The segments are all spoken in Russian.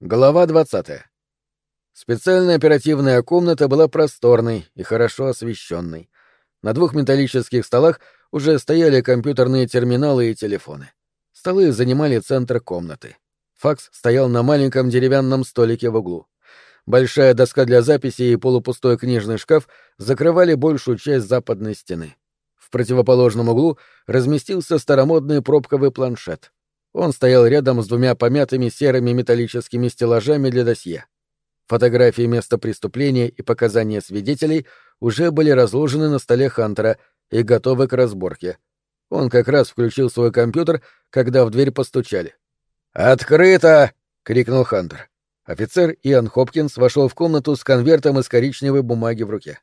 Глава 20. Специальная оперативная комната была просторной и хорошо освещенной. На двух металлических столах уже стояли компьютерные терминалы и телефоны. Столы занимали центр комнаты. Факс стоял на маленьком деревянном столике в углу. Большая доска для записи и полупустой книжный шкаф закрывали большую часть западной стены. В противоположном углу разместился старомодный пробковый планшет — он стоял рядом с двумя помятыми серыми металлическими стеллажами для досье. Фотографии места преступления и показания свидетелей уже были разложены на столе Хантера и готовы к разборке. Он как раз включил свой компьютер, когда в дверь постучали. «Открыто!» — крикнул Хантер. Офицер Иоанн Хопкинс вошел в комнату с конвертом из коричневой бумаги в руке.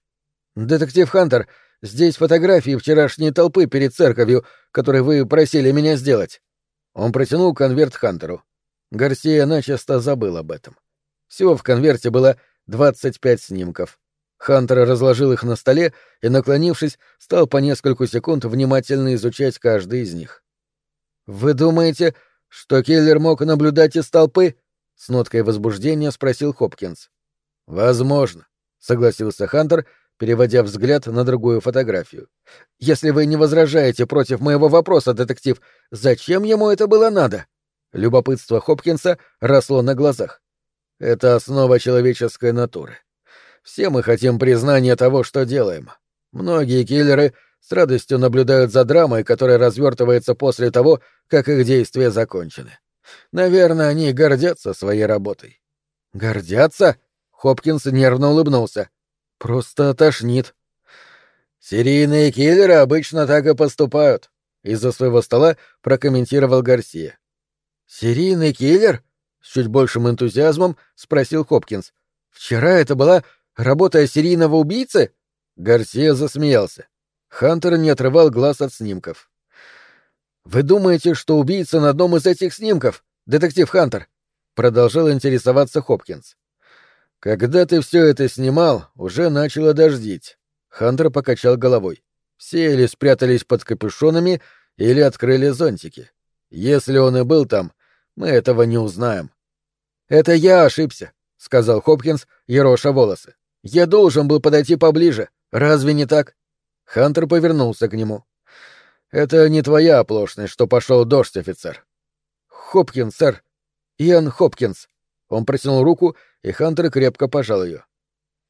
«Детектив Хантер, здесь фотографии вчерашней толпы перед церковью, которые вы просили меня сделать». Он протянул конверт Хантеру. Гарсия начисто забыл об этом. Всего в конверте было 25 снимков. Хантер разложил их на столе и, наклонившись, стал по нескольку секунд внимательно изучать каждый из них. «Вы думаете, что киллер мог наблюдать из толпы?» — с ноткой возбуждения спросил Хопкинс. «Возможно», — согласился Хантер переводя взгляд на другую фотографию. «Если вы не возражаете против моего вопроса, детектив, зачем ему это было надо?» Любопытство Хопкинса росло на глазах. «Это основа человеческой натуры. Все мы хотим признания того, что делаем. Многие киллеры с радостью наблюдают за драмой, которая развертывается после того, как их действия закончены. Наверное, они гордятся своей работой». «Гордятся?» — Хопкинс нервно улыбнулся. Просто тошнит. Серийные киллеры обычно так и поступают. Из-за своего стола прокомментировал Гарсия. Серийный киллер? С чуть большим энтузиазмом спросил Хопкинс. Вчера это была работа серийного убийцы? Гарсия засмеялся. Хантер не отрывал глаз от снимков. Вы думаете, что убийца на одном из этих снимков, детектив Хантер? Продолжал интересоваться Хопкинс. Когда ты все это снимал, уже начало дождить. Хантер покачал головой. Все или спрятались под капюшонами, или открыли зонтики. Если он и был там, мы этого не узнаем. Это я ошибся, сказал Хопкинс, ероша волосы. Я должен был подойти поближе. Разве не так? Хантер повернулся к нему. Это не твоя оплошность, что пошел дождь, офицер. Хопкинс, сэр. Иоанн Хопкинс. Он протянул руку и Хантер крепко пожал ее.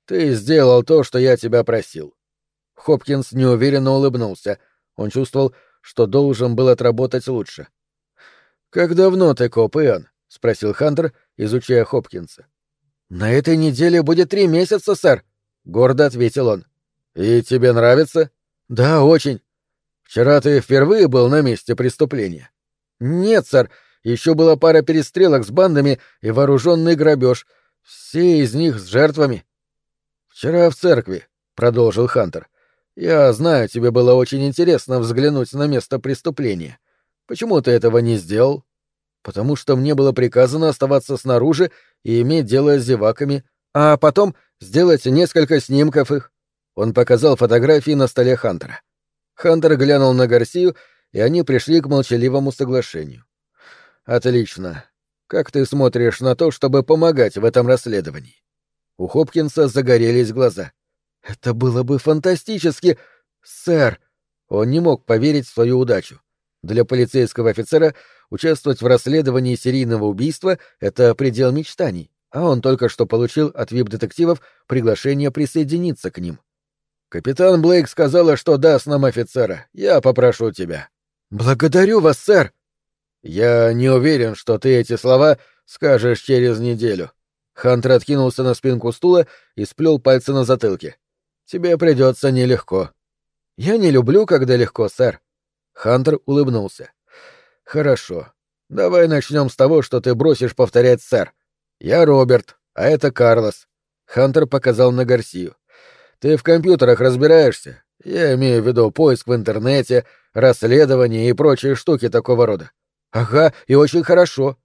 «Ты сделал то, что я тебя просил». Хопкинс неуверенно улыбнулся. Он чувствовал, что должен был отработать лучше. «Как давно ты коп, Иоанн?» — спросил Хантер, изучая Хопкинса. «На этой неделе будет три месяца, сэр», — гордо ответил он. «И тебе нравится?» «Да, очень». «Вчера ты впервые был на месте преступления?» «Нет, сэр. Еще была пара перестрелок с бандами и вооруженный грабеж, все из них с жертвами. Вчера в церкви, продолжил Хантер. Я знаю, тебе было очень интересно взглянуть на место преступления. Почему ты этого не сделал? Потому что мне было приказано оставаться снаружи и иметь дело с зеваками, а потом сделать несколько снимков их. Он показал фотографии на столе Хантера. Хантер глянул на Гарсию, и они пришли к молчаливому соглашению. Отлично. Как ты смотришь на то, чтобы помогать в этом расследовании? У Хопкинса загорелись глаза. Это было бы фантастически, сэр. Он не мог поверить в свою удачу. Для полицейского офицера участвовать в расследовании серийного убийства — это предел мечтаний, а он только что получил от вип-детективов приглашение присоединиться к ним. «Капитан Блейк сказала, что даст нам офицера. Я попрошу тебя». «Благодарю вас, сэр!» «Я не уверен, что ты эти слова скажешь через неделю». Хантер откинулся на спинку стула и сплел пальцы на затылке. «Тебе придется нелегко». «Я не люблю, когда легко, сэр». Хантер улыбнулся. «Хорошо. Давай начнем с того, что ты бросишь повторять, сэр. Я Роберт, а это Карлос». Хантер показал на Гарсию. «Ты в компьютерах разбираешься? Я имею в виду поиск в интернете, расследование и прочие штуки такого рода. Ага, и очень хорошо.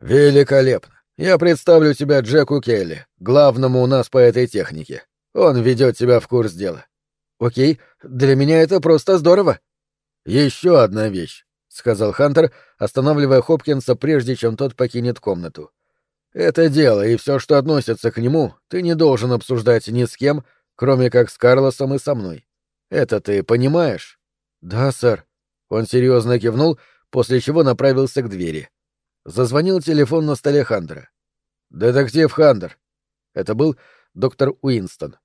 Великолепно. Я представлю тебя Джеку Келли, главному у нас по этой технике. Он ведет тебя в курс дела. Окей, для меня это просто здорово. Еще одна вещь, сказал Хантер, останавливая Хопкинса, прежде чем тот покинет комнату. Это дело, и все, что относится к нему, ты не должен обсуждать ни с кем, кроме как с Карлосом и со мной. Это ты понимаешь? Да, сэр. Он серьезно кивнул, после чего направился к двери. Зазвонил телефон на столе Хандера. «Детектив Хандер». Это был доктор Уинстон.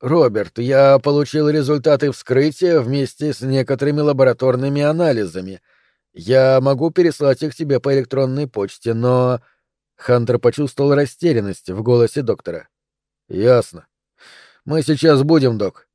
«Роберт, я получил результаты вскрытия вместе с некоторыми лабораторными анализами. Я могу переслать их тебе по электронной почте, но...» Хантер почувствовал растерянность в голосе доктора. «Ясно. Мы сейчас будем, док.